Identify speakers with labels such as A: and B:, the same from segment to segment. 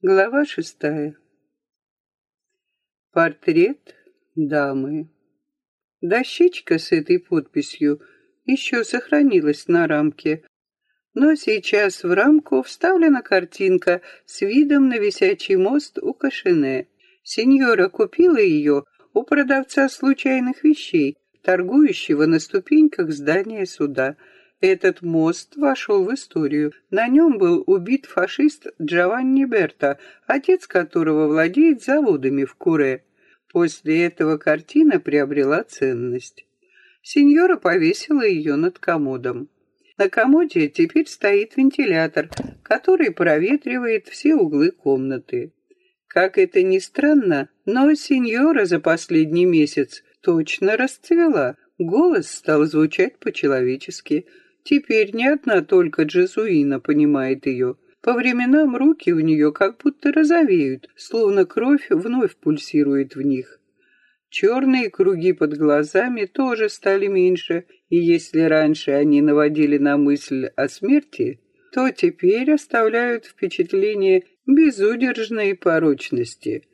A: Глава шестая. Портрет дамы. Дощечка с этой подписью еще сохранилась на рамке, но сейчас в рамку вставлена картинка с видом на висячий мост у Кашине. Сеньора купила ее у продавца случайных вещей, торгующего на ступеньках здания суда – этот мост вошел в историю. На нем был убит фашист Джованни Берта, отец которого владеет заводами в Куре. После этого картина приобрела ценность. Сеньора повесила ее над комодом. На комоде теперь стоит вентилятор, который проветривает все углы комнаты. Как это ни странно, но сеньора за последний месяц точно расцвела. Голос стал звучать по-человечески – Теперь не одна только Джезуина понимает ее. По временам руки у нее как будто розовеют, словно кровь вновь пульсирует в них. Черные круги под глазами тоже стали меньше, и если раньше они наводили на мысль о смерти, то теперь оставляют впечатление безудержной порочности.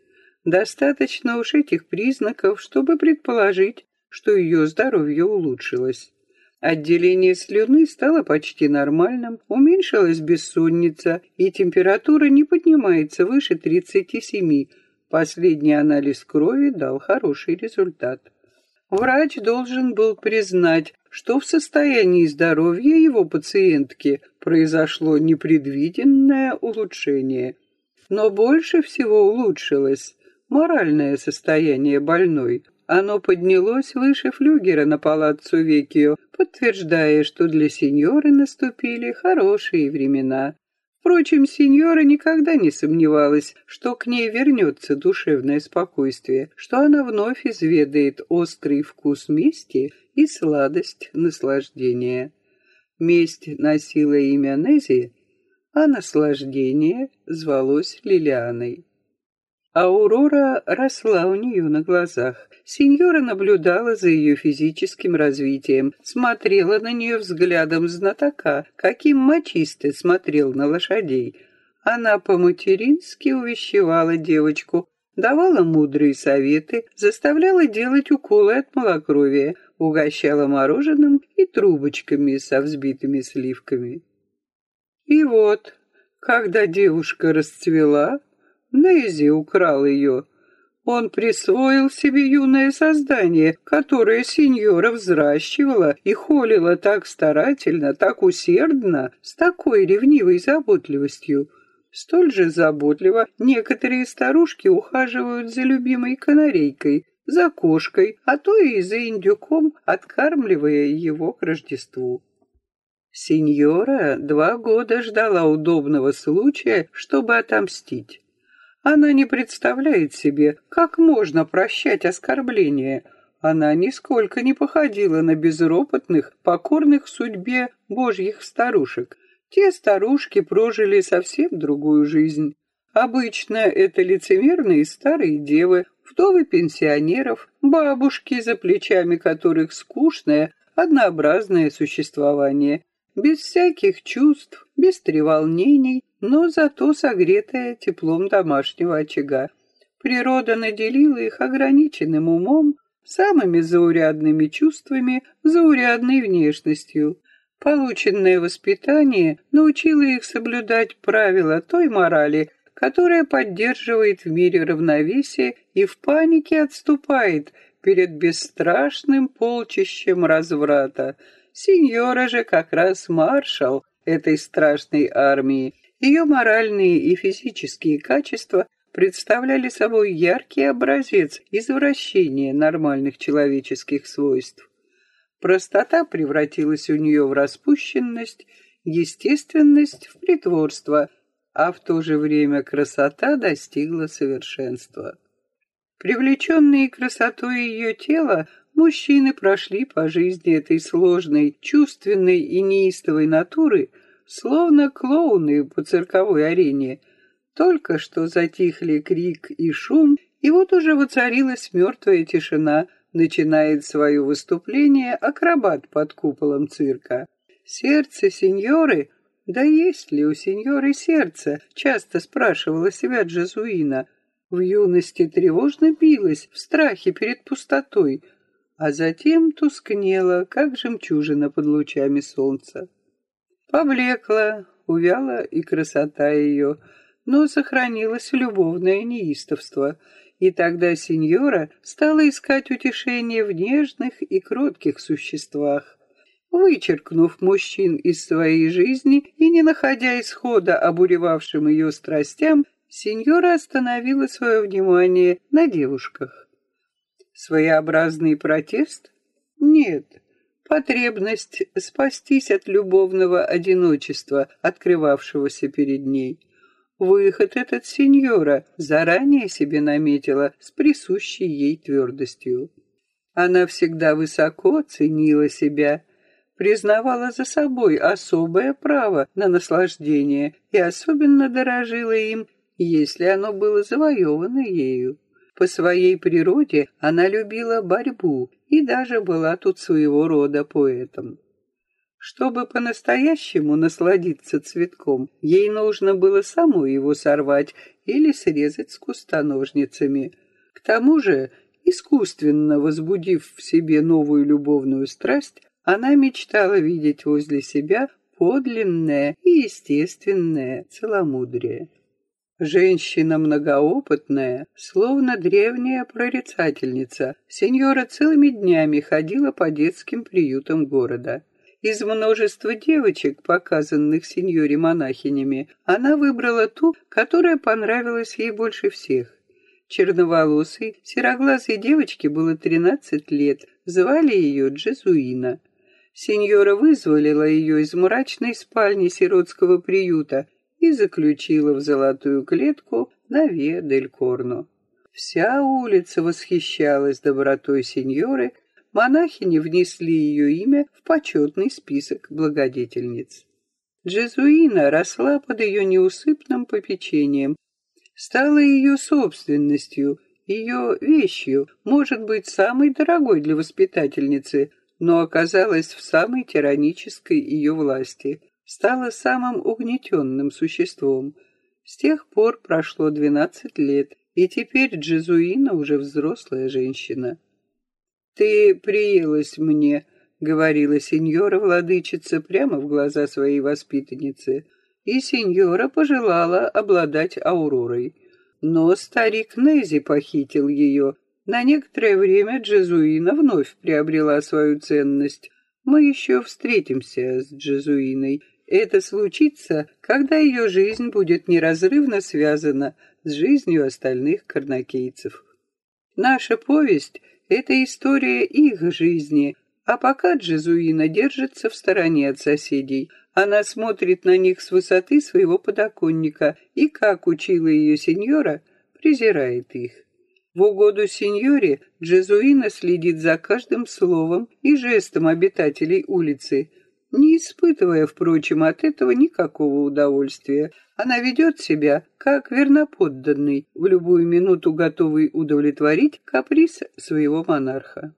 A: Достаточно уж этих признаков, чтобы предположить, что ее здоровье улучшилось. Отделение слюны стало почти нормальным, уменьшилась бессонница, и температура не поднимается выше 37. Последний анализ крови дал хороший результат. Врач должен был признать, что в состоянии здоровья его пациентки произошло непредвиденное улучшение. Но больше всего улучшилось моральное состояние больной. Оно поднялось выше флюгера на палаццо Векио, подтверждая, что для сеньоры наступили хорошие времена. Впрочем, сеньора никогда не сомневалась, что к ней вернется душевное спокойствие, что она вновь изведает острый вкус мести и сладость наслаждения. Месть носила имя Нези, а наслаждение звалось Лилианой. Аурора росла у нее на глазах. Сеньора наблюдала за ее физическим развитием, смотрела на нее взглядом знатока, каким мачисты смотрел на лошадей. Она по-матерински увещевала девочку, давала мудрые советы, заставляла делать уколы от малокровия, угощала мороженым и трубочками со взбитыми сливками. И вот, когда девушка расцвела, Нейзи украл ее. Он присвоил себе юное создание, которое сеньора взращивала и холила так старательно, так усердно, с такой ревнивой заботливостью. Столь же заботливо некоторые старушки ухаживают за любимой канарейкой, за кошкой, а то и за индюком, откармливая его к Рождеству. Сеньора два года ждала удобного случая, чтобы отомстить. Она не представляет себе, как можно прощать оскорбления. Она нисколько не походила на безропотных, покорных судьбе божьих старушек. Те старушки прожили совсем другую жизнь. Обычно это лицемерные старые девы, вдовы пенсионеров, бабушки, за плечами которых скучное, однообразное существование, без всяких чувств, без треволнений, но зато согретая теплом домашнего очага. Природа наделила их ограниченным умом, самыми заурядными чувствами, заурядной внешностью. Полученное воспитание научило их соблюдать правила той морали, которая поддерживает в мире равновесие и в панике отступает перед бесстрашным полчищем разврата. Сеньора же как раз маршал этой страшной армии, ее моральные и физические качества представляли собой яркий образец извращения нормальных человеческих свойств. Простота превратилась у нее в распущенность, естественность в притворство, а в то же время красота достигла совершенства. Привлеченные красотой ее тела, мужчины прошли по жизни этой сложной, чувственной и неистовой натуры – словно клоуны по цирковой арене. Только что затихли крик и шум, и вот уже воцарилась мертвая тишина, начинает свое выступление акробат под куполом цирка. Сердце сеньоры Да есть ли у сеньоры сердце? Часто спрашивала себя Джазуина. В юности тревожно билась, в страхе перед пустотой, а затем тускнела, как жемчужина под лучами солнца. Поблекла, увяла и красота ее, но сохранилось любовное неистовство, и тогда сеньора стала искать утешение в нежных и кротких существах. Вычеркнув мужчин из своей жизни и не находя исхода обуревавшим ее страстям, сеньора остановила свое внимание на девушках. Своеобразный протест? Нет. Потребность спастись от любовного одиночества, открывавшегося перед ней. Выход этот сеньора заранее себе наметила с присущей ей твердостью. Она всегда высоко ценила себя, признавала за собой особое право на наслаждение и особенно дорожила им, если оно было завоевано ею. По своей природе она любила борьбу и даже была тут своего рода поэтом. Чтобы по-настоящему насладиться цветком, ей нужно было саму его сорвать или срезать с куста ножницами. К тому же, искусственно возбудив в себе новую любовную страсть, она мечтала видеть возле себя подлинное и естественное целомудрие. Женщина многоопытная, словно древняя прорицательница, сеньора целыми днями ходила по детским приютам города. Из множества девочек, показанных сеньоре-монахинями, она выбрала ту, которая понравилась ей больше всех. Черноволосой, сероглазой девочке было 13 лет, звали ее Джезуина. Сеньора вызволила ее из мрачной спальни сиротского приюта и заключила в золотую клетку на Виа-дель-Корно. Вся улица восхищалась добротой сеньоры, монахини внесли ее имя в почетный список благодетельниц. Джезуина росла под ее неусыпным попечением, стала ее собственностью, ее вещью, может быть, самой дорогой для воспитательницы, но оказалась в самой тиранической ее власти – стала самым угнетенным существом. С тех пор прошло двенадцать лет, и теперь Джезуина уже взрослая женщина. «Ты приелась мне», — говорила сеньора-владычица прямо в глаза своей воспитанницы, и сеньора пожелала обладать ауророй. Но старик Нези похитил ее. На некоторое время Джезуина вновь приобрела свою ценность. Мы еще встретимся с Джезуиной, это случится, когда ее жизнь будет неразрывно связана с жизнью остальных карнакейцев. Наша повесть — это история их жизни, а пока Джезуина держится в стороне от соседей, она смотрит на них с высоты своего подоконника и, как учила ее сеньора, презирает их. В угоду сеньоре Джезуина следит за каждым словом и жестом обитателей улицы — не испытывая, впрочем, от этого никакого удовольствия. Она ведет себя, как верноподданный, в любую минуту готовый удовлетворить каприз своего монарха.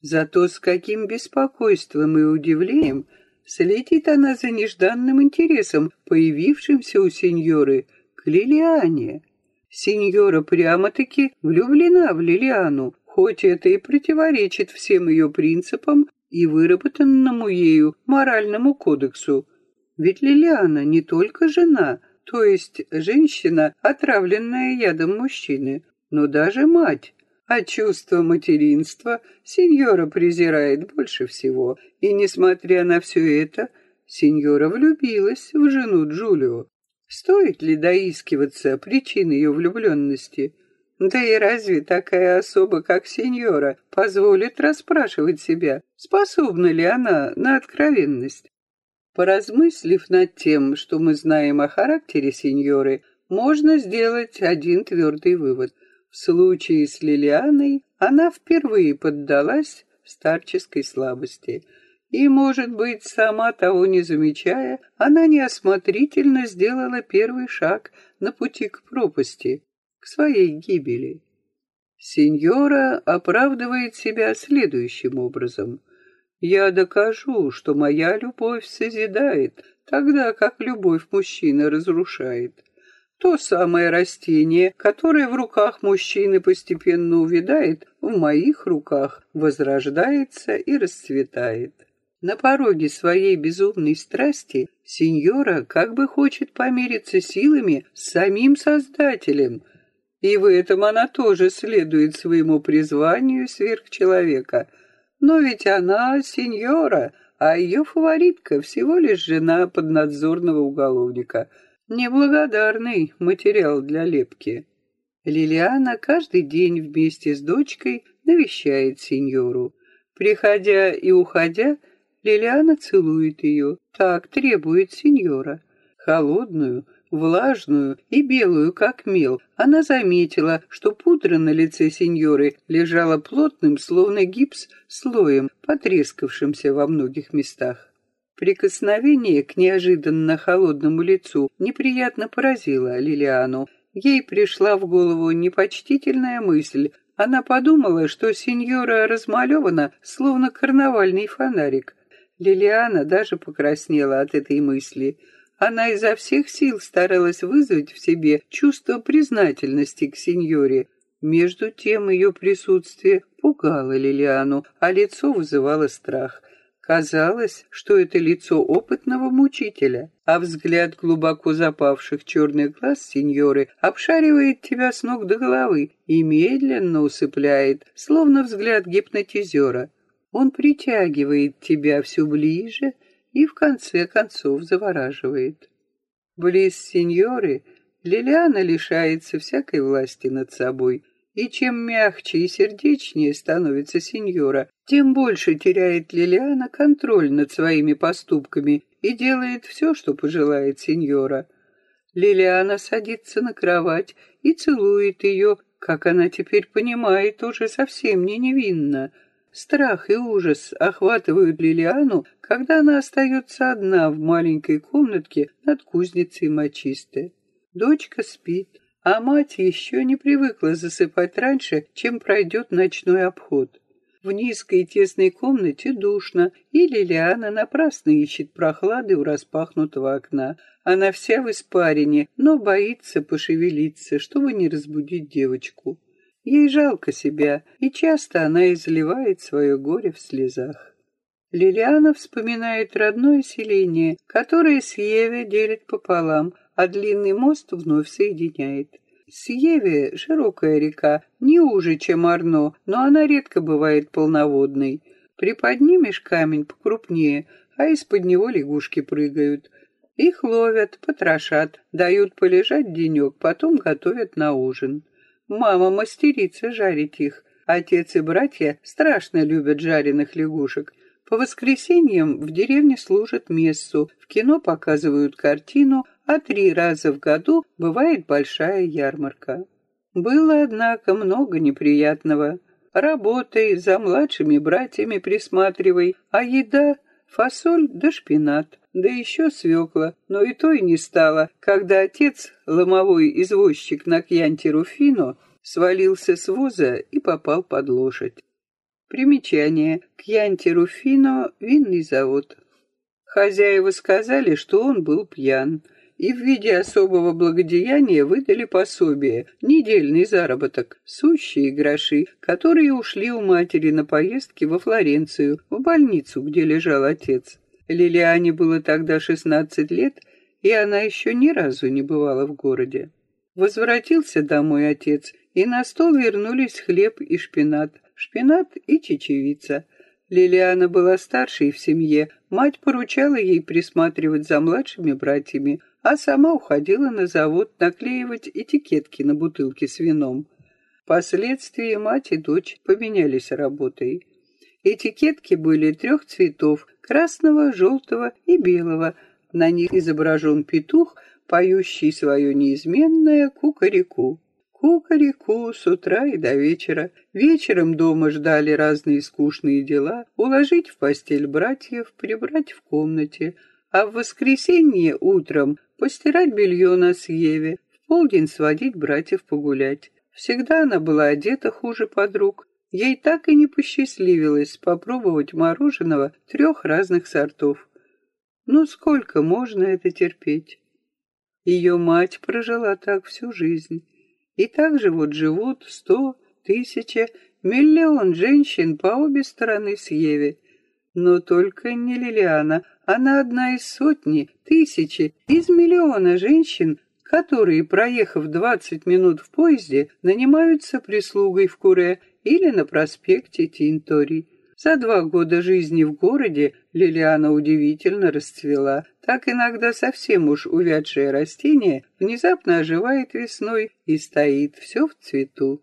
A: Зато с каким беспокойством и удивлением следит она за нежданным интересом, появившимся у сеньоры, к Лилиане. Сеньора прямо-таки влюблена в Лилиану, хоть это и противоречит всем ее принципам и выработанному ею моральному кодексу. Ведь Лилиана не только жена, то есть женщина, отравленная ядом мужчины, но даже мать. А чувство материнства сеньора презирает больше всего, и, несмотря на все это, сеньора влюбилась в жену Джулио. Стоит ли доискиваться причин ее влюбленности? Да и разве такая особа, как сеньора, позволит расспрашивать себя, способна ли она на откровенность? Поразмыслив над тем, что мы знаем о характере сеньоры, можно сделать один твердый вывод. В случае с Лилианой она впервые поддалась старческой слабости. И, может быть, сама того не замечая, она неосмотрительно сделала первый шаг на пути к пропасти к своей гибели. Сеньора оправдывает себя следующим образом. «Я докажу, что моя любовь созидает, тогда как любовь мужчины разрушает. То самое растение, которое в руках мужчины постепенно увядает, в моих руках возрождается и расцветает. На пороге своей безумной страсти сеньора как бы хочет помериться силами с самим Создателем, и в этом она тоже следует своему призванию сверхчеловека. Но ведь она сеньора, а ее фаворитка всего лишь жена поднадзорного уголовника — Неблагодарный материал для лепки. Лилиана каждый день вместе с дочкой навещает сеньору. Приходя и уходя, Лилиана целует ее. Так требует сеньора. Холодную, влажную и белую, как мел, она заметила, что пудра на лице сеньоры лежала плотным, словно гипс, слоем, потрескавшимся во многих местах. Прикосновение к неожиданно холодному лицу неприятно поразило Лилиану. Ей пришла в голову непочтительная мысль. Она подумала, что сеньора размалевана, словно карнавальный фонарик. Лилиана даже покраснела от этой мысли. Она изо всех сил старалась вызвать в себе чувство признательности к сеньоре. Между тем ее присутствие пугало Лилиану, а лицо вызывало страх. Казалось, что это лицо опытного мучителя, а взгляд глубоко запавших черных глаз сеньоры обшаривает тебя с ног до головы и медленно усыпляет, словно взгляд гипнотизера. Он притягивает тебя все ближе и в конце концов завораживает. Близ сеньоры Лилиана лишается всякой власти над собой — и чем мягче и сердечнее становится сеньора, тем больше теряет Лилиана контроль над своими поступками и делает все, что пожелает сеньора. Лилиана садится на кровать и целует ее, как она теперь понимает, уже совсем не невинно. Страх и ужас охватывают Лилиану, когда она остается одна в маленькой комнатке над кузницей мочисты. Дочка спит, а мать еще не привыкла засыпать раньше, чем пройдет ночной обход. В низкой тесной комнате душно, и Лилиана напрасно ищет прохлады у распахнутого окна. Она вся в испарине, но боится пошевелиться, чтобы не разбудить девочку. Ей жалко себя, и часто она изливает свое горе в слезах. Лилиана вспоминает родное селение, которое с Еве делит пополам, а длинный мост вновь соединяет. Сьеве — широкая река, не уже, чем Арно, но она редко бывает полноводной. Приподнимешь камень покрупнее, а из-под него лягушки прыгают. Их ловят, потрошат, дают полежать денек, потом готовят на ужин. Мама мастерица жарить их. Отец и братья страшно любят жареных лягушек — по воскресеньям в деревне служат мессу, в кино показывают картину, а три раза в году бывает большая ярмарка. Было, однако, много неприятного. Работай, за младшими братьями присматривай, а еда — фасоль да шпинат, да еще свекла, но и то и не стало, когда отец, ломовой извозчик на Кьянте Руфино, свалился с воза и попал под лошадь. Примечание. Кьянти Руфино — винный завод. Хозяева сказали, что он был пьян, и в виде особого благодеяния выдали пособие, недельный заработок, сущие гроши, которые ушли у матери на поездки во Флоренцию, в больницу, где лежал отец. Лилиане было тогда шестнадцать лет, и она еще ни разу не бывала в городе. Возвратился домой отец, и на стол вернулись хлеб и шпинат, шпинат и чечевица. Лилиана была старшей в семье, мать поручала ей присматривать за младшими братьями, а сама уходила на завод наклеивать этикетки на бутылки с вином. Впоследствии мать и дочь поменялись работой. Этикетки были трех цветов – красного, желтого и белого. На них изображен петух, поющий свое неизменное кукареку. Кукареку с утра и до вечера. Вечером дома ждали разные скучные дела, уложить в постель братьев, прибрать в комнате, а в воскресенье утром постирать белье на съеве, в полдень сводить братьев погулять. Всегда она была одета хуже подруг. Ей так и не посчастливилось попробовать мороженого трех разных сортов. Ну сколько можно это терпеть? Ее мать прожила так всю жизнь. И так же вот живут сто, тысяча, миллион женщин по обе стороны Сьеви. Но только не Лилиана. Она одна из сотни, тысячи, из миллиона женщин, которые, проехав 20 минут в поезде, нанимаются прислугой в Куре или на проспекте Тинтори. За два года жизни в городе Лилиана удивительно расцвела. Так иногда совсем уж увядшее растение внезапно оживает весной и стоит все в цвету.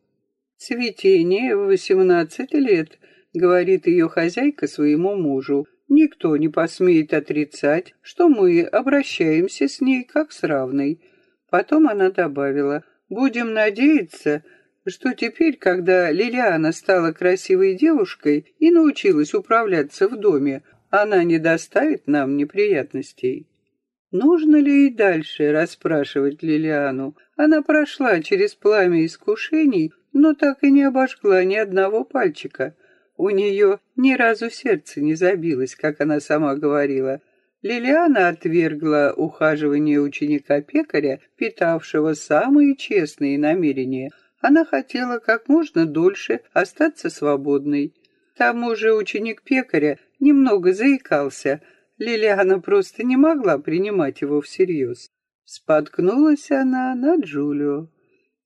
A: Цветение в 18 лет, говорит ее хозяйка своему мужу. Никто не посмеет отрицать, что мы обращаемся с ней как с равной. Потом она добавила, будем надеяться, что теперь, когда Лилиана стала красивой девушкой и научилась управляться в доме, она не доставит нам неприятностей. Нужно ли и дальше расспрашивать Лилиану? Она прошла через пламя искушений, но так и не обожгла ни одного пальчика. У нее ни разу сердце не забилось, как она сама говорила. Лилиана отвергла ухаживание ученика-пекаря, питавшего самые честные намерения – она хотела как можно дольше остаться свободной. К тому же ученик пекаря немного заикался. Лилиана просто не могла принимать его всерьез. Споткнулась она на Джулио.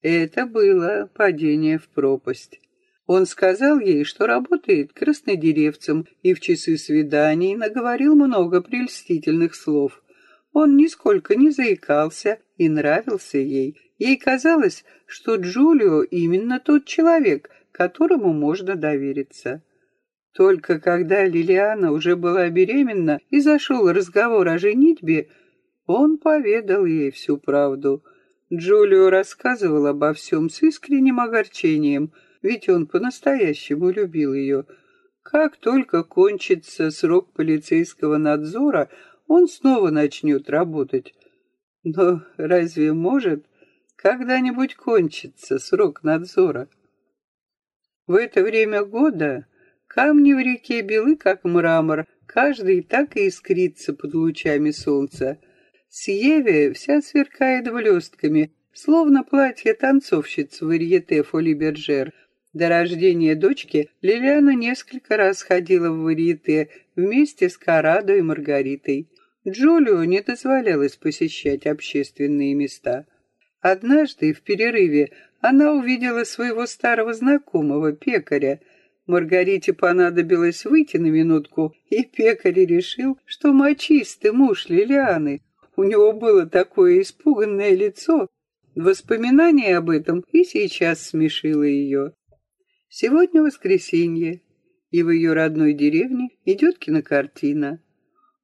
A: Это было падение в пропасть. Он сказал ей, что работает краснодеревцем и в часы свиданий наговорил много прельстительных слов. Он нисколько не заикался и нравился ей, Ей казалось, что Джулио именно тот человек, которому можно довериться. Только когда Лилиана уже была беременна и зашел разговор о женитьбе, он поведал ей всю правду. Джулио рассказывал обо всем с искренним огорчением, ведь он по-настоящему любил ее. Как только кончится срок полицейского надзора, он снова начнет работать. Но разве может когда-нибудь кончится срок надзора. В это время года камни в реке белы, как мрамор, каждый так и искрится под лучами солнца. Сьеве вся сверкает блестками, словно платье танцовщиц в Ирьете Фолибержер. До рождения дочки Лилиана несколько раз ходила в Варьете вместе с Карадо и Маргаритой. Джулио не дозволялось посещать общественные места. Однажды в перерыве она увидела своего старого знакомого, пекаря. Маргарите понадобилось выйти на минутку, и пекарь решил, что мочистый муж Лилианы. У него было такое испуганное лицо. Воспоминание об этом и сейчас смешило ее. Сегодня воскресенье, и в ее родной деревне идет кинокартина.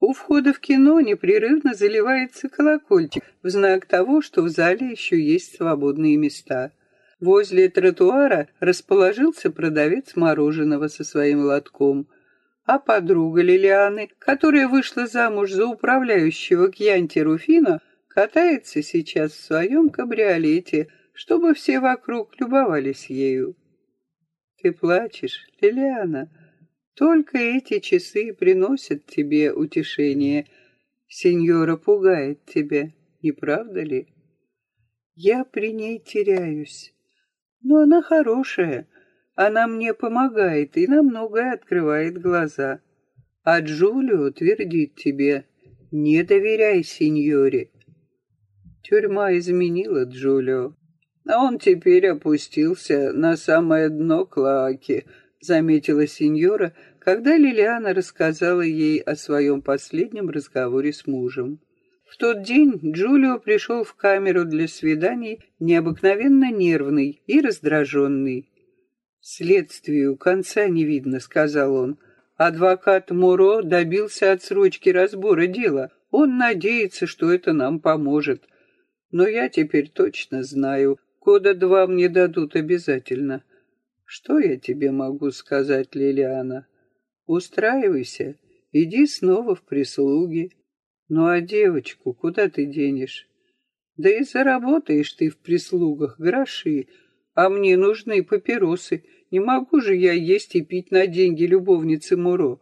A: У входа в кино непрерывно заливается колокольчик в знак того, что в зале еще есть свободные места. Возле тротуара расположился продавец мороженого со своим лотком, а подруга Лилианы, которая вышла замуж за управляющего Кьянти Руфино, катается сейчас в своем кабриолете, чтобы все вокруг любовались ею. «Ты плачешь, Лилиана?» Только эти часы приносят тебе утешение. Сеньора пугает тебя, не правда ли? Я при ней теряюсь. Но она хорошая. Она мне помогает и на многое открывает глаза. А Джулио твердит тебе, не доверяй сеньоре. Тюрьма изменила Джулио. А он теперь опустился на самое дно клоаки — заметила сеньора, когда Лилиана рассказала ей о своем последнем разговоре с мужем. В тот день Джулио пришел в камеру для свиданий необыкновенно нервный и раздраженный. «Следствию конца не видно», — сказал он. «Адвокат Муро добился отсрочки разбора дела. Он надеется, что это нам поможет. Но я теперь точно знаю, года два мне дадут обязательно. Что я тебе могу сказать, Лилиана? Устраивайся, иди снова в прислуги. Ну а девочку куда ты денешь? Да и заработаешь ты в прислугах гроши, а мне нужны папиросы. Не могу же я есть и пить на деньги любовницы Муро.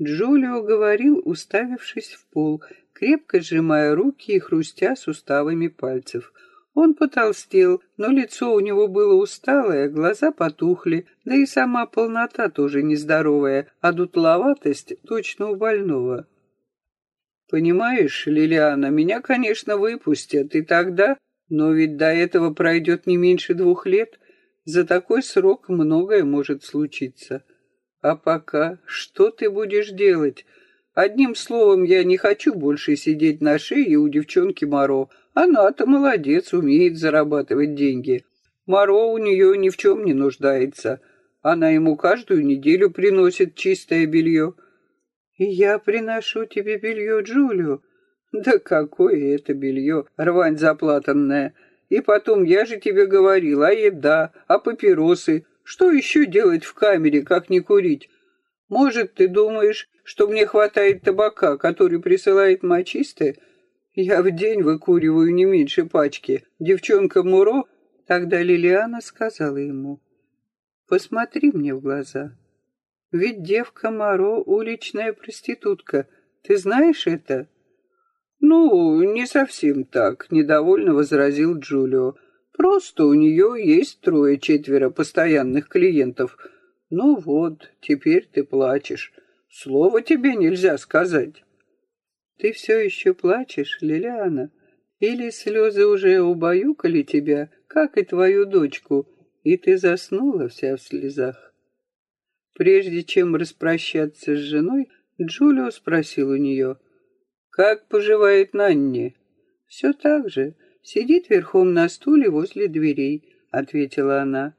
A: Джулио говорил, уставившись в пол, крепко сжимая руки и хрустя суставами пальцев. Он потолстел, но лицо у него было усталое, глаза потухли, да и сама полнота тоже нездоровая, а дутловатость точно у больного. «Понимаешь, Лилиана, меня, конечно, выпустят, и тогда, но ведь до этого пройдет не меньше двух лет. За такой срок многое может случиться. А пока что ты будешь делать?» Одним словом, я не хочу больше сидеть на шее у девчонки Моро. Она-то молодец, умеет зарабатывать деньги. Моро у нее ни в чем не нуждается. Она ему каждую неделю приносит чистое белье. И я приношу тебе белье, Джулию. Да какое это белье, рвань заплатанная. И потом, я же тебе говорил, а еда, а папиросы. Что еще делать в камере, как не курить? Может, ты думаешь, что мне хватает табака, который присылает мочистая? Я в день выкуриваю не меньше пачки. Девчонка Муро, тогда Лилиана сказала ему, посмотри мне в глаза. Ведь девка Моро уличная проститутка. Ты знаешь это? Ну, не совсем так, недовольно возразил Джулио. Просто у нее есть трое-четверо постоянных клиентов. Ну вот, теперь ты плачешь. Слова тебе нельзя сказать. Ты все еще плачешь, Лилиана? Или слезы уже убаюкали тебя, как и твою дочку, и ты заснула вся в слезах? Прежде чем распрощаться с женой, Джулио спросил у нее, «Как поживает Нанни?» «Все так же. Сидит верхом на стуле возле дверей», — ответила она.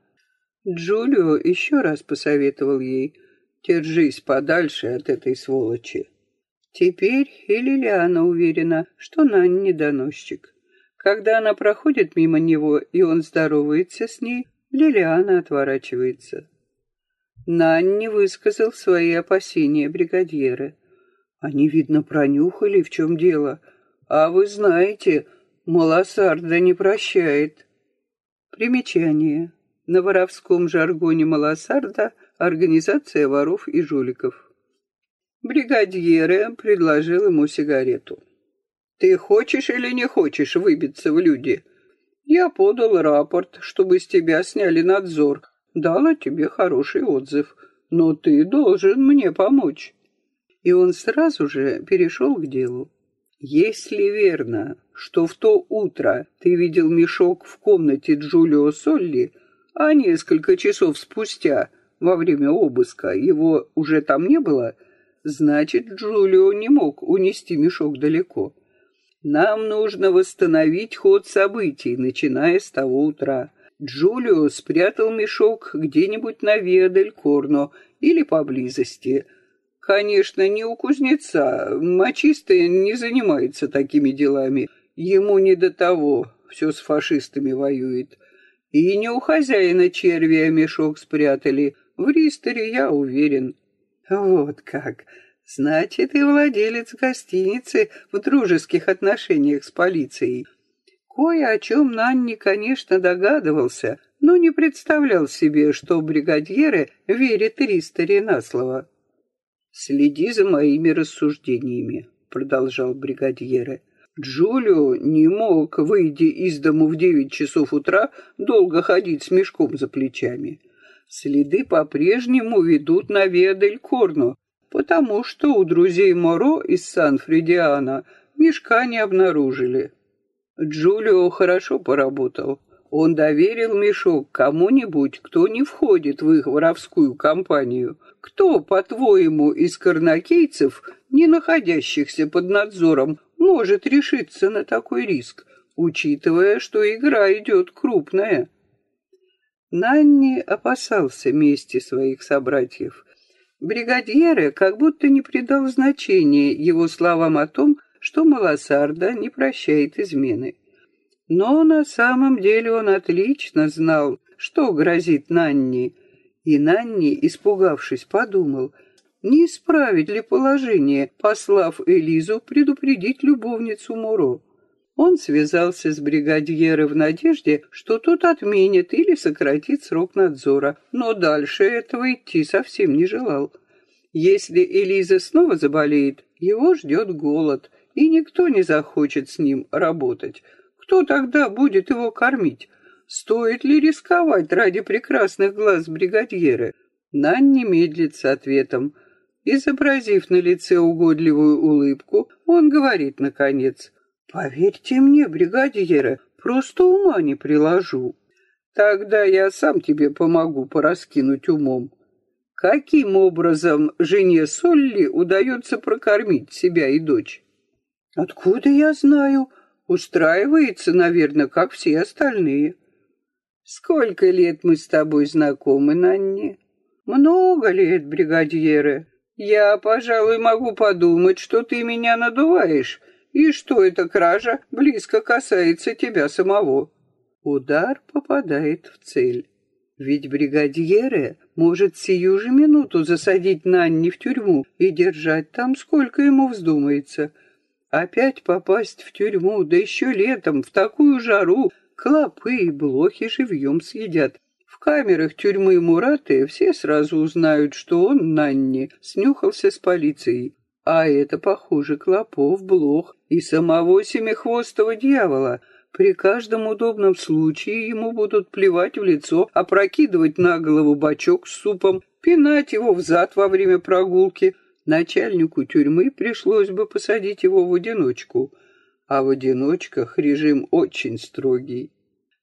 A: Джулио еще раз посоветовал ей, «Держись подальше от этой сволочи». Теперь и Лилиана уверена, что Нань не доносчик. Когда она проходит мимо него, и он здоровается с ней, Лилиана отворачивается. Нань не высказал свои опасения бригадьеры. Они, видно, пронюхали, в чем дело. А вы знаете, Малосарда не прощает. Примечание. На воровском жаргоне Малосарда организация воров и жуликов. Бригадьере предложил ему сигарету. «Ты хочешь или не хочешь выбиться в люди? Я подал рапорт, чтобы с тебя сняли надзор, дала тебе хороший отзыв, но ты должен мне помочь». И он сразу же перешел к делу. «Если верно, что в то утро ты видел мешок в комнате Джулио Солли, а несколько часов спустя, во время обыска, его уже там не было, — Значит, Джулио не мог унести мешок далеко. Нам нужно восстановить ход событий, начиная с того утра. Джулио спрятал мешок где-нибудь на Виа-дель-Корно или поблизости. Конечно, не у кузнеца. Мачистый не занимается такими делами. Ему не до того, все с фашистами воюет. И не у хозяина червя мешок спрятали. В Ристере я уверен. Вот как. Значит, и владелец гостиницы в дружеских отношениях с полицией. Кое о чем Нанни, конечно, догадывался, но не представлял себе, что бригадьеры верят Ристере на слово. «Следи за моими рассуждениями», — продолжал бригадьеры. Джулио не мог, выйдя из дому в девять часов утра, долго ходить с мешком за плечами. Следы по-прежнему ведут на Виадель-Корно, потому что у друзей Моро из Сан-Фридиана мешка не обнаружили. Джулио хорошо поработал. Он доверил мешок кому-нибудь, кто не входит в их воровскую компанию. Кто, по-твоему, из карнакейцев, не находящихся под надзором, может решиться на такой риск, учитывая, что игра идет крупная? Нанни опасался мести своих собратьев. Бригадьеры как будто не придал значения его словам о том, что Малосарда не прощает измены. Но на самом деле он отлично знал, что грозит Нанни, и Нанни, испугавшись, подумал, не исправить ли положение, послав Элизу предупредить любовницу Муро. Он связался с бригадьером в надежде, что тот отменит или сократит срок надзора, но дальше этого идти совсем не желал. Если Элиза снова заболеет, его ждет голод, и никто не захочет с ним работать. Кто тогда будет его кормить? Стоит ли рисковать ради прекрасных глаз бригадьера? Нан не медлит с ответом. Изобразив на лице угодливую улыбку, он говорит, наконец, «Поверьте мне, бригадьера, просто ума не приложу. Тогда я сам тебе помогу пораскинуть умом. Каким образом жене Солли удается прокормить себя и дочь? Откуда я знаю? Устраивается, наверное, как все остальные. Сколько лет мы с тобой знакомы, Нанни? Много лет, бригадьеры. Я, пожалуй, могу подумать, что ты меня надуваешь, и что эта кража близко касается тебя самого. Удар попадает в цель. Ведь бригадьеры может сию же минуту засадить Нанни в тюрьму и держать там, сколько ему вздумается. Опять попасть в тюрьму, да еще летом, в такую жару, клопы и блохи живьем съедят. В камерах тюрьмы Мураты все сразу узнают, что он, Нанни, снюхался с полицией. А это, похоже, клопов, блох и самого семихвостого дьявола — при каждом удобном случае ему будут плевать в лицо, опрокидывать на голову бачок с супом, пинать его взад во время прогулки. Начальнику тюрьмы пришлось бы посадить его в одиночку, а в одиночках режим очень строгий.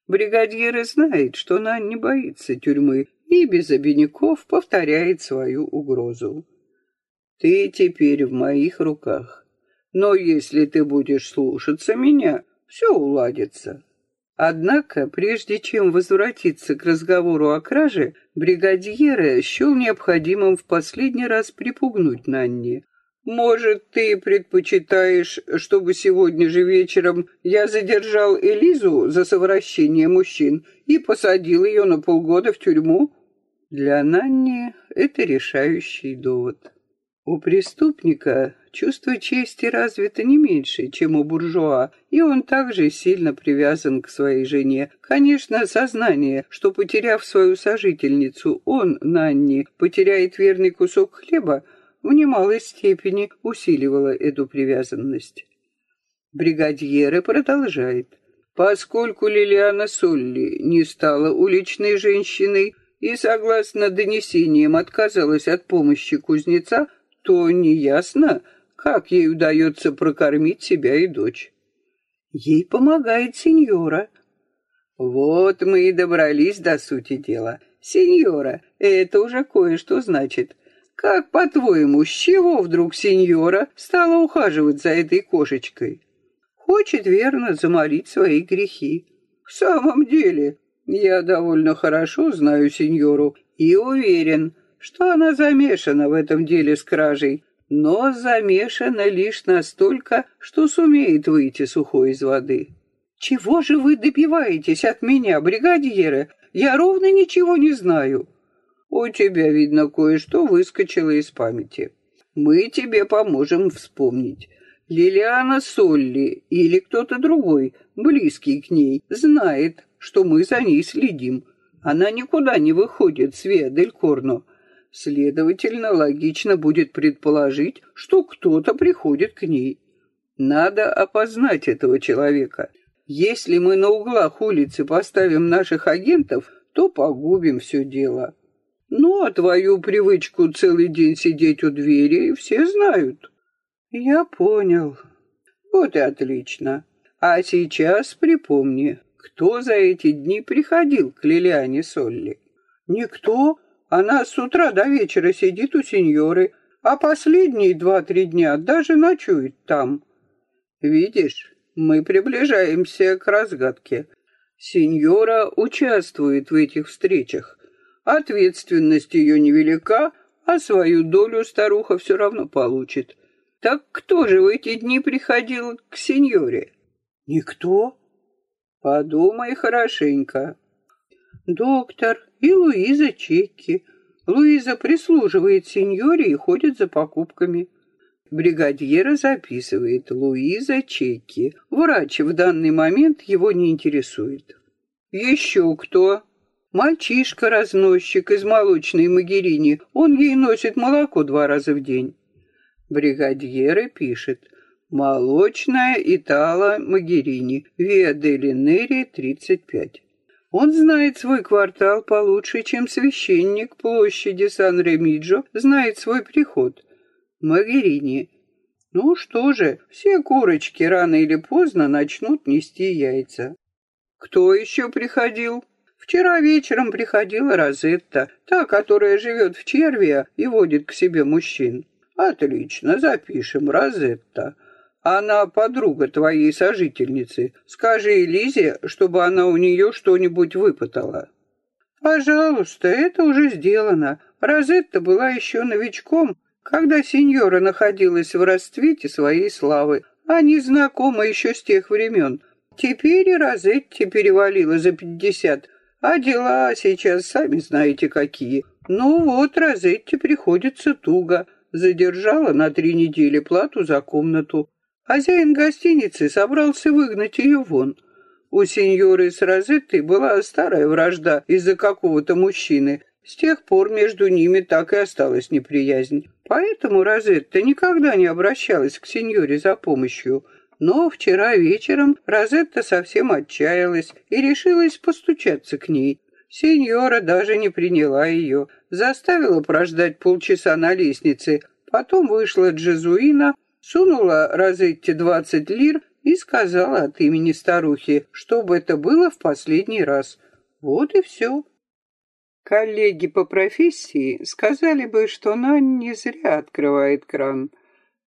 A: Бригадьер знает, что она не боится тюрьмы и без обиняков повторяет свою угрозу. «Ты теперь в моих руках, но если ты будешь слушаться меня, все уладится. Однако, прежде чем возвратиться к разговору о краже, бригадьера счел необходимым в последний раз припугнуть Нанни. «Может, ты предпочитаешь, чтобы сегодня же вечером я задержал Элизу за совращение мужчин и посадил ее на полгода в тюрьму?» Для Нанни это решающий довод. У преступника чувство чести развито не меньше, чем у буржуа, и он также сильно привязан к своей жене. Конечно, сознание, что, потеряв свою сожительницу, он, Нанни, потеряет верный кусок хлеба, в немалой степени усиливало эту привязанность. Бригадьеры продолжает. Поскольку Лилиана Солли не стала уличной женщиной и, согласно донесениям, отказалась от помощи кузнеца, то неясно, как ей удается прокормить себя и дочь. Ей помогает сеньора. Вот мы и добрались до сути дела. Сеньора, это уже кое-что значит. Как, по-твоему, с чего вдруг сеньора стала ухаживать за этой кошечкой? Хочет, верно, замолить свои грехи. В самом деле, я довольно хорошо знаю сеньору и уверен, что она замешана в этом деле с кражей, но замешана лишь настолько, что сумеет выйти сухой из воды. «Чего же вы добиваетесь от меня, бригадьеры? Я ровно ничего не знаю». «У тебя, видно, кое-что выскочило из памяти. Мы тебе поможем вспомнить. Лилиана Солли или кто-то другой, близкий к ней, знает, что мы за ней следим. Она никуда не выходит с Виа-дель-Корно, Следовательно, логично будет предположить, что кто-то приходит к ней. Надо опознать этого человека. Если мы на углах улицы поставим наших агентов, то погубим все дело. Ну, а твою привычку целый день сидеть у двери все знают. Я понял. Вот и отлично. А сейчас припомни, кто за эти дни приходил к Лилиане Солли? Никто, она с утра до вечера сидит у сеньоры, а последние два-три дня даже ночует там. Видишь, мы приближаемся к разгадке. Сеньора участвует в этих встречах. Ответственность ее невелика, а свою долю старуха все равно получит. Так кто же в эти дни приходил к сеньоре? Никто. Подумай хорошенько. Доктор, и Луиза Чекки. Луиза прислуживает сеньоре и ходит за покупками. Бригадьера записывает Луиза Чекки. Врач в данный момент его не интересует. Еще кто? Мальчишка-разносчик из молочной Магерини, он ей носит молоко два раза в день. Бригадьеры пишет. Молочная Итала Магерини, Виа Дели Нери, 35. Он знает свой квартал получше, чем священник площади Сан-Ремиджо знает свой приход. Магерини. Ну что же, все курочки рано или поздно начнут нести яйца. Кто еще приходил? Вчера вечером приходила Розетта, та, которая живет в Червия и водит к себе мужчин. Отлично, запишем, Розетта. Она подруга твоей сожительницы. Скажи Лизе, чтобы она у нее что-нибудь выпытала. Пожалуйста, это уже сделано. Розетта была еще новичком, когда сеньора находилась в расцвете своей славы. Они знакомы еще с тех времен. Теперь и Розетте перевалила за пятьдесят, а дела сейчас сами знаете какие. Ну вот, Розетте приходится туго. Задержала на три недели плату за комнату. Хозяин гостиницы собрался выгнать ее вон. У сеньоры с Розеттой была старая вражда из-за какого-то мужчины. С тех пор между ними так и осталась неприязнь. Поэтому Розетта никогда не обращалась к сеньоре за помощью. Но вчера вечером Розетта совсем отчаялась и решилась постучаться к ней. Сеньора даже не приняла ее, заставила прождать полчаса на лестнице, потом вышла Джезуина, сунула Розетте двадцать лир и сказала от имени старухи, чтобы это было в последний раз. Вот и все. Коллеги по профессии сказали бы, что Нань не зря открывает кран.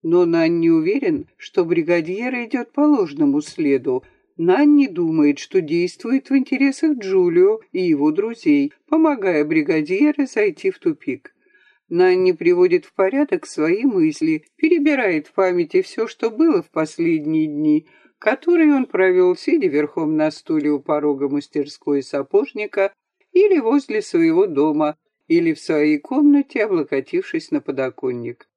A: Но Нань не уверен, что бригадьер идет по ложному следу. Нань не думает, что действует в интересах Джулио и его друзей, помогая бригадьеру зайти в тупик. Нань не приводит в порядок свои мысли, перебирает в памяти все, что было в последние дни, которые он провел, сидя верхом на стуле у порога мастерской сапожника или возле своего дома, или в своей комнате, облокотившись на подоконник.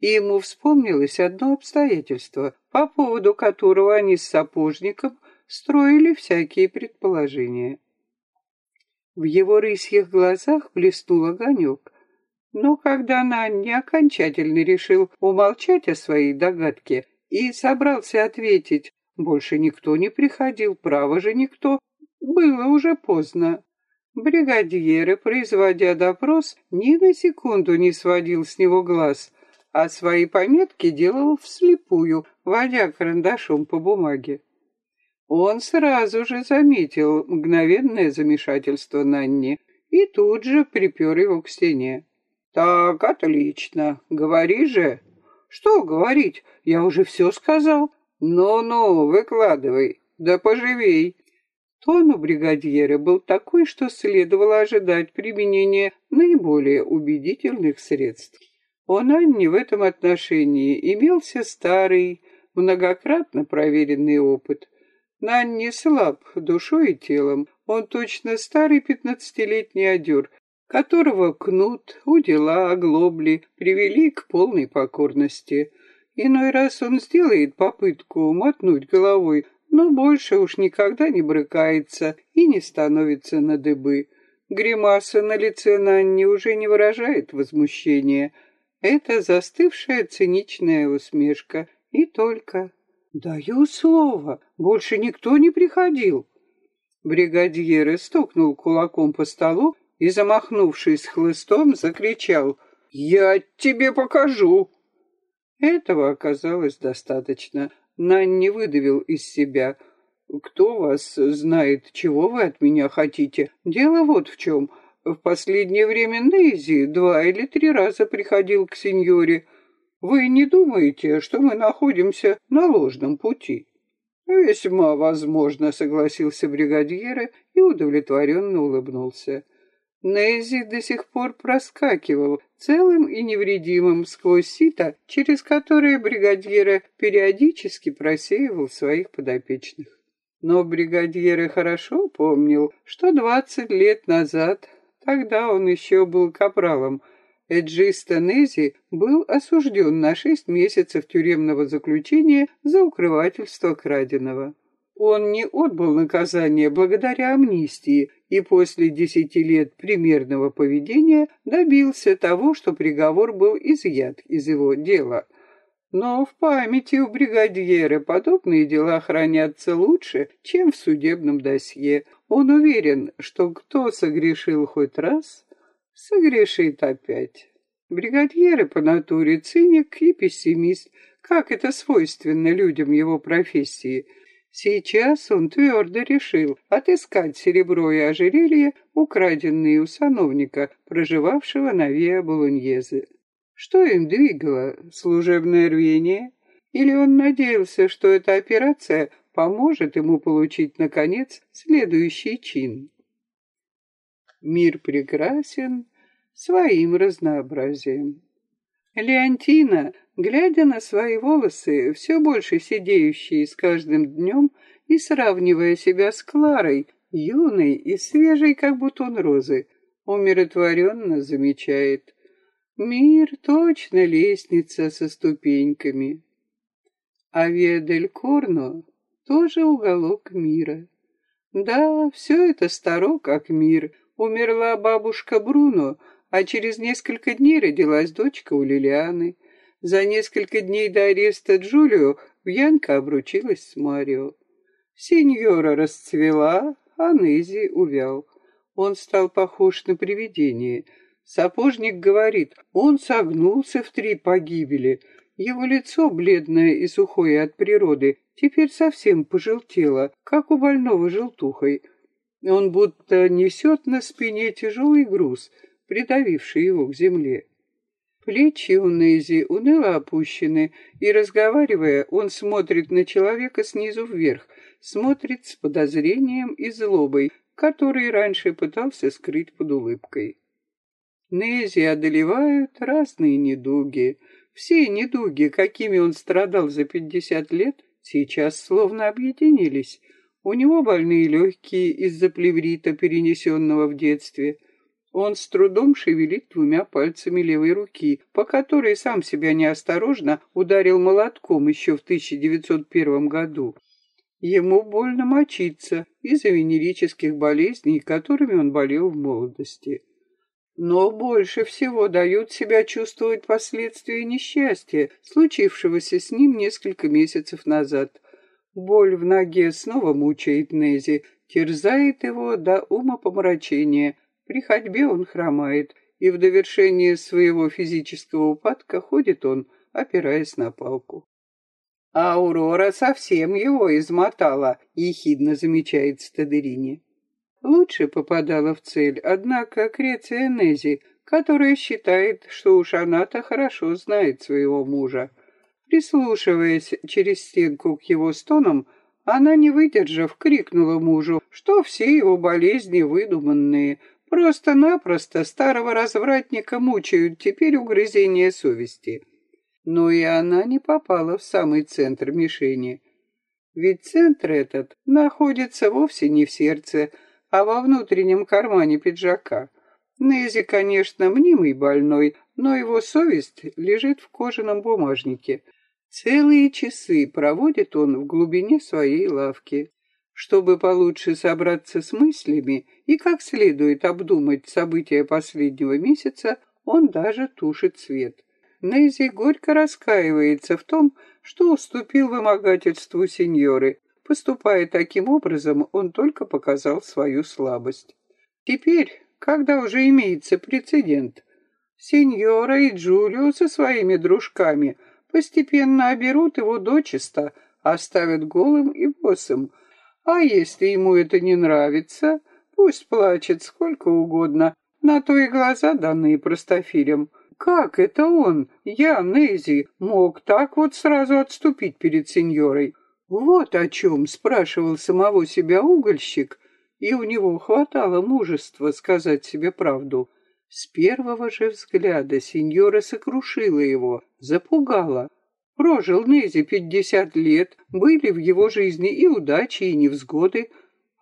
A: И ему вспомнилось одно обстоятельство, по поводу которого они с сапожником строили всякие предположения. В его рысьих глазах блеснул огонек, но когда Нанни окончательно решил умолчать о своей догадке и собрался ответить, больше никто не приходил, право же никто, было уже поздно. Бригадьеры, производя допрос, ни на секунду не сводил с него глаз, а свои пометки делал вслепую, водя карандашом по бумаге. Он сразу же заметил мгновенное замешательство Нанни и тут же припер его к стене. «Так, отлично. Говори же». «Что говорить? Я уже все сказал». «Ну-ну, выкладывай. Да поживей». Тон у бригадьера был такой, что следовало ожидать применения наиболее убедительных средств. У Анне в этом отношении имелся старый, многократно проверенный опыт. Нан не слаб душой и телом, он точно старый пятнадцатилетний одер, которого кнут, удила, оглобли привели к полной покорности. Иной раз он сделает попытку мотнуть головой, но больше уж никогда не брыкается и не становится на дыбы. Гримаса на лице Нанни уже не выражает возмущения. Это застывшая циничная усмешка. И только... «Даю слово, больше никто не приходил». Бригадьер стукнул кулаком по столу и, замахнувшись хлыстом, закричал «Я тебе покажу!». Этого оказалось достаточно. Нань не выдавил из себя. «Кто вас знает, чего вы от меня хотите? Дело вот в чем. В последнее время Нейзи два или три раза приходил к сеньоре. Вы не думаете, что мы находимся на ложном пути?» «Весьма возможно», — согласился бригадьер и удовлетворенно улыбнулся. Нейзи до сих пор проскакивал целым и невредимым сквозь сито, через которое бригадьера периодически просеивал своих подопечных. Но бригадьера хорошо помнил, что двадцать лет назад, тогда он еще был капралом, Эджиста Нези был осужден на шесть месяцев тюремного заключения за укрывательство краденого. Он не отбыл наказание благодаря амнистии и после десяти лет примерного поведения добился того, что приговор был изъят из его дела. Но в памяти у бригадьера подобные дела хранятся лучше, чем в судебном досье. Он уверен, что кто согрешил хоть раз, согрешит опять. Бригадьеры по натуре циник и пессимист, как это свойственно людям его профессии – Сейчас он твердо решил отыскать серебро и ожерелье, украденные у сановника, проживавшего на Виа Болоньезе. Что им двигало? Служебное рвение? Или он надеялся, что эта операция поможет ему получить, наконец, следующий чин? Мир прекрасен своим разнообразием. Леонтина Глядя на свои волосы, все больше сидеющие с каждым днем, и сравнивая себя с Кларой, юной и свежей, как бутон розы, умиротворенно замечает. Мир точно лестница со ступеньками. А Ведель Корно тоже уголок мира. Да, все это старо, как мир. Умерла бабушка Бруно, а через несколько дней родилась дочка у Лилианы. За несколько дней до ареста Джулио Бьянка обручилась с Марио. Сеньора расцвела, а Нези увял. Он стал похож на привидение. Сапожник говорит, он согнулся в три погибели. Его лицо, бледное и сухое от природы, теперь совсем пожелтело, как у больного желтухой. Он будто несет на спине тяжелый груз, придавивший его к земле. Плечи у Нези уныло опущены, и, разговаривая, он смотрит на человека снизу вверх, смотрит с подозрением и злобой, который раньше пытался скрыть под улыбкой. Нези одолевают разные недуги. Все недуги, какими он страдал за пятьдесят лет, сейчас словно объединились. У него больные легкие из-за плеврита, перенесенного в детстве – он с трудом шевелит двумя пальцами левой руки, по которой сам себя неосторожно ударил молотком еще в 1901 году. Ему больно мочиться из-за венерических болезней, которыми он болел в молодости. Но больше всего дают себя чувствовать последствия несчастья, случившегося с ним несколько месяцев назад. Боль в ноге снова мучает Нези, терзает его до ума помрачения – при ходьбе он хромает, и в довершение своего физического упадка ходит он, опираясь на палку. А Аурора совсем его измотала, ехидно замечает Стадерини. Лучше попадала в цель, однако Креция Нези, которая считает, что уж она-то хорошо знает своего мужа. Прислушиваясь через стенку к его стонам, она, не выдержав, крикнула мужу, что все его болезни выдуманные, Просто-напросто старого развратника мучают теперь угрызения совести. Но и она не попала в самый центр мишени. Ведь центр этот находится вовсе не в сердце, а во внутреннем кармане пиджака. Нези, конечно, мнимый больной, но его совесть лежит в кожаном бумажнике. Целые часы проводит он в глубине своей лавки. Чтобы получше собраться с мыслями и как следует обдумать события последнего месяца, он даже тушит свет. Нейзи горько раскаивается в том, что уступил вымогательству сеньоры. Поступая таким образом, он только показал свою слабость. Теперь, когда уже имеется прецедент, сеньора и Джулио со своими дружками постепенно оберут его дочисто, оставят голым и босым, а если ему это не нравится, пусть плачет сколько угодно, на то и глаза данные простофилем. Как это он, я, Нези, мог так вот сразу отступить перед сеньорой? Вот о чем спрашивал самого себя угольщик, и у него хватало мужества сказать себе правду. С первого же взгляда сеньора сокрушила его, запугала, Прожил Нези пятьдесят лет, были в его жизни и удачи, и невзгоды,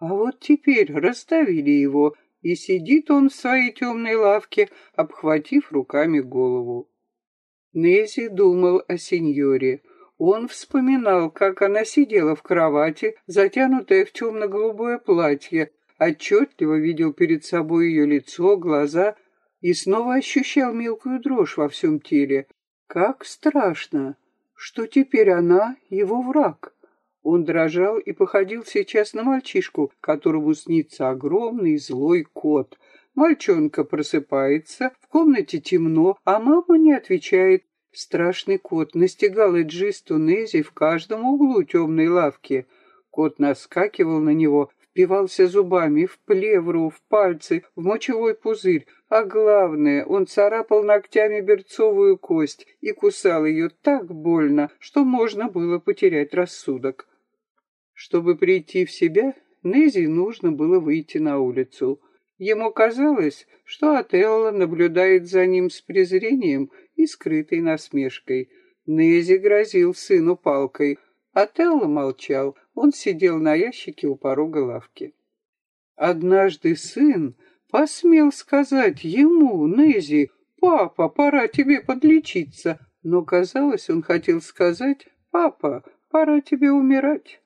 A: а вот теперь расставили его, и сидит он в своей темной лавке, обхватив руками голову. Нези думал о сеньоре. Он вспоминал, как она сидела в кровати, затянутая в темно-голубое платье, отчетливо видел перед собой ее лицо, глаза и снова ощущал мелкую дрожь во всем теле. Как страшно, что теперь она его враг. Он дрожал и походил сейчас на мальчишку, которому снится огромный злой кот. Мальчонка просыпается, в комнате темно, а мама не отвечает. Страшный кот настигал Эджисту Нези в каждом углу темной лавки. Кот наскакивал на него, впивался зубами в плевру, в пальцы, в мочевой пузырь, а главное, он царапал ногтями берцовую кость и кусал ее так больно, что можно было потерять рассудок. Чтобы прийти в себя, Нези нужно было выйти на улицу. Ему казалось, что Отелло наблюдает за ним с презрением и скрытой насмешкой. Нези грозил сыну палкой. Отелло молчал, он сидел на ящике у порога лавки. Однажды сын посмел сказать ему, Нези, «Папа, пора тебе подлечиться», но, казалось, он хотел сказать, «Папа, пора тебе умирать».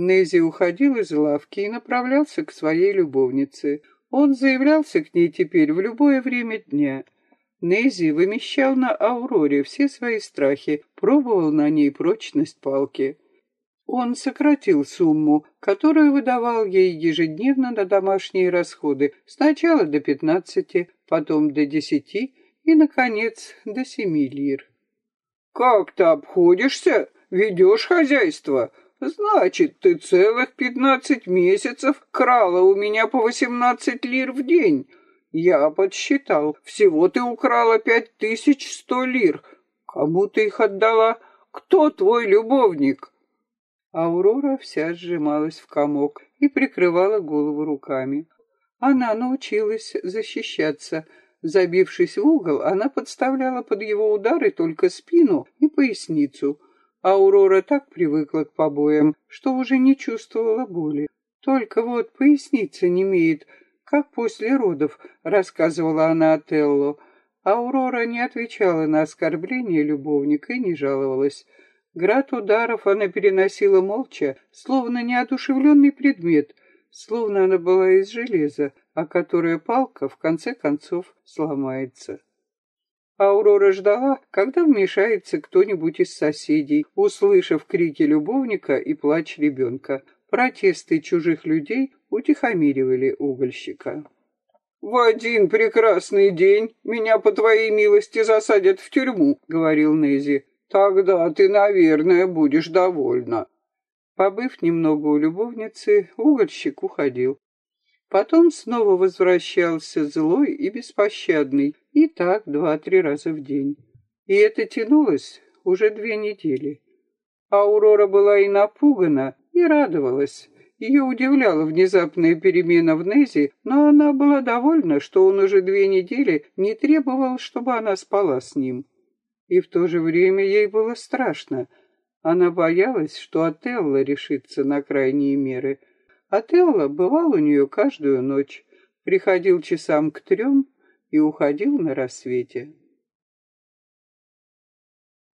A: Нези уходил из лавки и направлялся к своей любовнице. Он заявлялся к ней теперь в любое время дня. Нези вымещал на Ауроре все свои страхи, пробовал на ней прочность палки. Он сократил сумму, которую выдавал ей ежедневно на домашние расходы, сначала до пятнадцати, потом до десяти и, наконец, до семи лир. «Как ты обходишься? Ведешь хозяйство?» Значит, ты целых пятнадцать месяцев крала у меня по восемнадцать лир в день. Я подсчитал, всего ты украла пять тысяч сто лир. Кому ты их отдала? Кто твой любовник?» Аурора вся сжималась в комок и прикрывала голову руками. Она научилась защищаться. Забившись в угол, она подставляла под его удары только спину и поясницу — Аурора так привыкла к побоям, что уже не чувствовала боли. Только вот поясница не имеет, как после родов, рассказывала она Отелло. Аурора не отвечала на оскорбление любовника и не жаловалась. Град ударов она переносила молча, словно неодушевленный предмет, словно она была из железа, а которая палка в конце концов сломается. Аурора ждала, когда вмешается кто-нибудь из соседей, услышав крики любовника и плач ребенка. Протесты чужих людей утихомиривали угольщика. «В один прекрасный день меня, по твоей милости, засадят в тюрьму», — говорил Нези. «Тогда ты, наверное, будешь довольна». Побыв немного у любовницы, угольщик уходил. Потом снова возвращался злой и беспощадный, и так два-три раза в день. И это тянулось уже две недели. Аурора была и напугана, и радовалась. Ее удивляла внезапная перемена в Незе, но она была довольна, что он уже две недели не требовал, чтобы она спала с ним. И в то же время ей было страшно. Она боялась, что Отелло решится на крайние меры. Отелло бывал у нее каждую ночь, приходил часам к трем и уходил на рассвете.